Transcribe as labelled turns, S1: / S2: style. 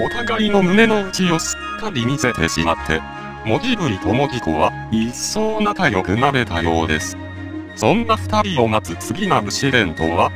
S1: お互いの胸の内をすっかり見せてしまって、モジぶりともぎコは一層仲良くなれたようです。そんな2人を待つ次なる試練とは、